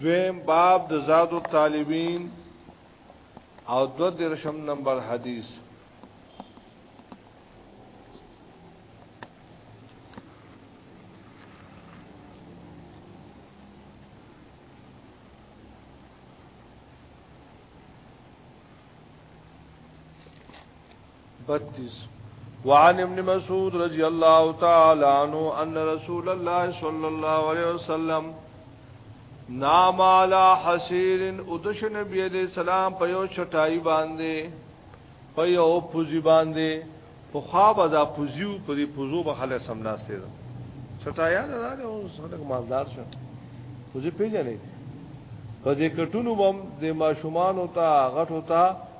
دویم باب د زاد الطالبین او دو درشم نمبر حدیث 32 وعن ابن مسعود رضی الله تعالی عنہ ان رسول الله صلی الله علیه وسلم نام علی حسیر ادش نبی علیہ السلام په یو چټای باندې په یو پوزی باندې په خواب دا پوزیو په دې پوزو به خلک سم ناشته ده چټایا نه راځي او خلک مالدار شو پوزی پیژنې په دې کټونو بم د ماشومان او تا غټ او تا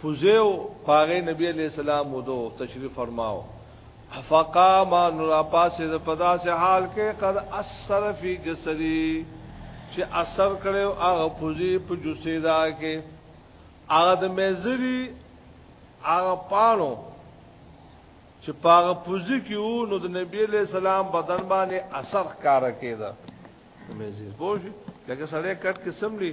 پوزیو پاغه نبی علیہ السلام ودو تشریف فرماو فقام نور پاسه د پدا سه حال کې قد اثر فی جسدی چې اثر کړو هغه پوزی په جسیدا کې هغه د میزری هغه پانو چې پاغه پوزی کې وو نو د نبی علیہ السلام بدن باندې اثر کار کېده میزیر پوه لکه سړی کټ کې سملی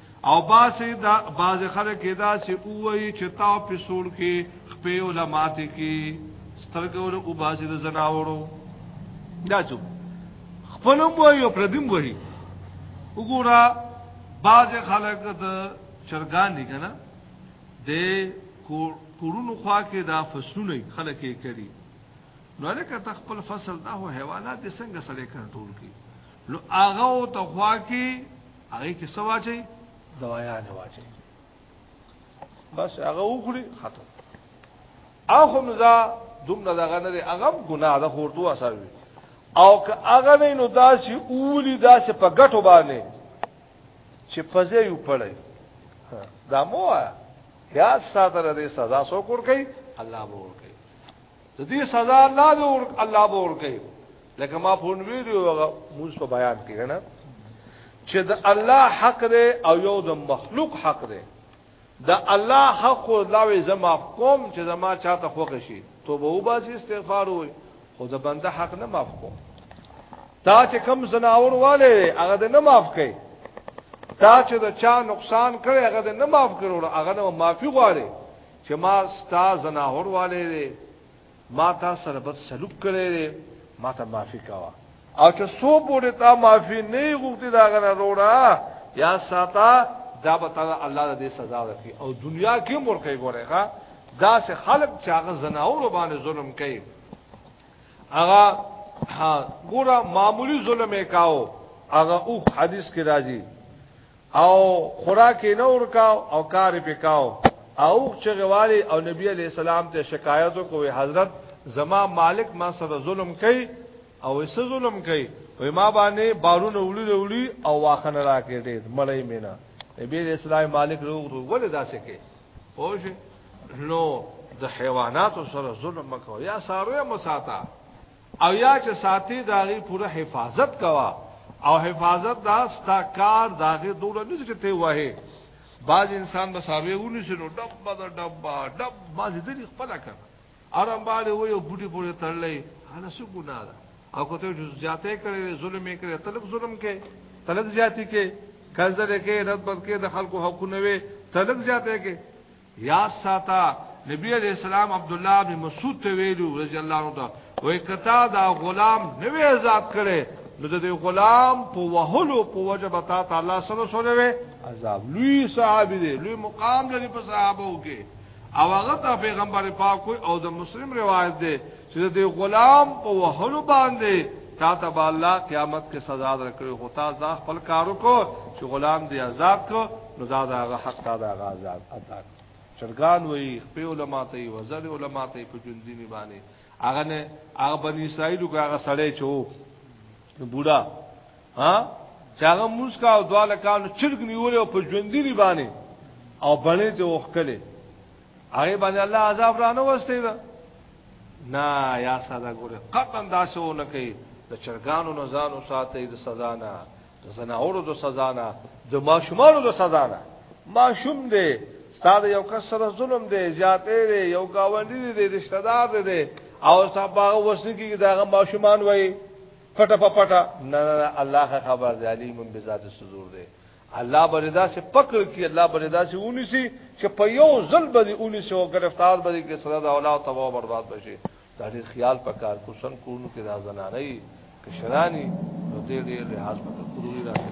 او باسي دا باز خلک دا سي اووي چې تاو پسول کې خپې علماات کې سترګور او باسي د زناورو دا څو خپلم وایو پردیم وایي وګوره باز خلک د چرګان دي کنه د کورونو خوا کې دا فصلونه خلک یې کوي نو لکه تخپل فصل دا هو حیوانات څنګه سره کنټرول کی نو هغه او تخوا کې هغه کې څه واچي دوايان واچي بس هغه وکړي ختم اخم ذا دومره دغه نه دی هغه ګناه ده خور دوه ساوي او که هغه نه نو دا چې اولی دا چې په ګټو باندې چې پځې یو پړی دا مو یا ساتره دې سزا سو کور کوي الله به ور کوي د دې سزا الله دې ور الله به ور کوي لکه ما فون ویډیو هغه موږ په بیان کې نه چې د الله حق دی او یو د مخلوق حق دی د الله حق خو لاوي زما کوم چې زما چاته خوښ شي توبه وباسي استغفار وي خو د بنده حق نه معاف کوم تا چې کم زناور والے هغه نه معاف کړي تا چې د چا نقصان کړي هغه نه معاف کړو هغه نه معافي غواړي چې ما ستا زناهور والے دی ما تا سره بد سلوک کړی دی ما ته معافي کاوه او چې سو پورې تا معافي نه غوښتي دا غره وروړه یا ساته دا به تعالی الله دې سزا ورکړي او دنیا کې مرکه ګورې ښا دا سه خلق چې هغه زناور باندې ظلم کوي هغه ګوره معمولی ظلم یې کاو هغه او حدیث کې راځي او خوراک نه ورکاو او کار په کاو او چغوالی او نبی علی السلام ته شکایت کوي حضرت زما مالک ما سره ظلم کوي او اس ظلم کوي وې ما باندې بارونه وړي وړي او واخنه راکې ډېر مړې مینا نبی علی السلام مالک روغ روغ ولې داسې کوي پوه نو د حیواناتو سره ظلم مکو یا ساروی مساتا او یا چې ساتي دا غي پوره حفاظت کوا او حفاظت دا ستا کار دا غي دوله نه چې ته وه باز انسان به ساوي ونی شنو ډب دا ډب ډب ما دې خپل کړ ارم باندې وې او بوټي پوره تړلې انا سو ګنا ده او کوته جو زیاته کړې ظلم یې کړې طلب ظلم کې طلب زیاتی کې کزر کې رد بد کې د خلکو حقونه وي طلب زیاته کې یاد ساته نبی علیہ السلام عبد الله بن مسعود ته ویلو رضی الله عنه دا وای کتا دا غلام نو آزاد کړي نو د غلام په وهلو په وجه بتا تعالی سره سره وي عذاب لوی صاحب دی لوی مقام لري په صحابه کې او هغه ته پیغمبر پاک او د مسلم روایت دی چې د غلام په وهلو باندې تا ته به الله قیامت کې سزا درکړي خو تا ځا خپل کارو کو چې غلام دی آزاد کو نو دا دغه حق تا دا آزاد ادا چرګان وای په علماء ته وي وزر علماء ته په جون دیني باندې هغه نه هغه بنی اسرائیل کو هغه سړی چو بوډا ها چاغه موږ کا او دواله کانو چرګ نیول او په جون دیني باندې او بنې ته وخکله هغه باندې الله عذاب را نه وستي دا نه یا ساده ګوره قطن داسو نه کوي د چرګانو نه ځان او ساتي د سزا نه د زناورو د سزا نه د ماشومانو د سزا نه ماشوم دی ستاد یو کس سره ظلم دی زیاتې دی یو گاونډي دی رشتہ دار دی او صاحب هغه وسنی کې داغه ماشومان وای پټه پټه نه نه الله خبر دی علیم بذات الصدور دی الله به رضا سے پکړ کی الله به رضا سے ونی سی چې په یو ځل به ونی سی او گرفتار به کې سره دا اولاد تباہ برباد بشي دا ډیر خیال پکار کو سن کو نو کې دا زنانه کشرانی نو دې ډیر لحاظ پکړ کوی راځي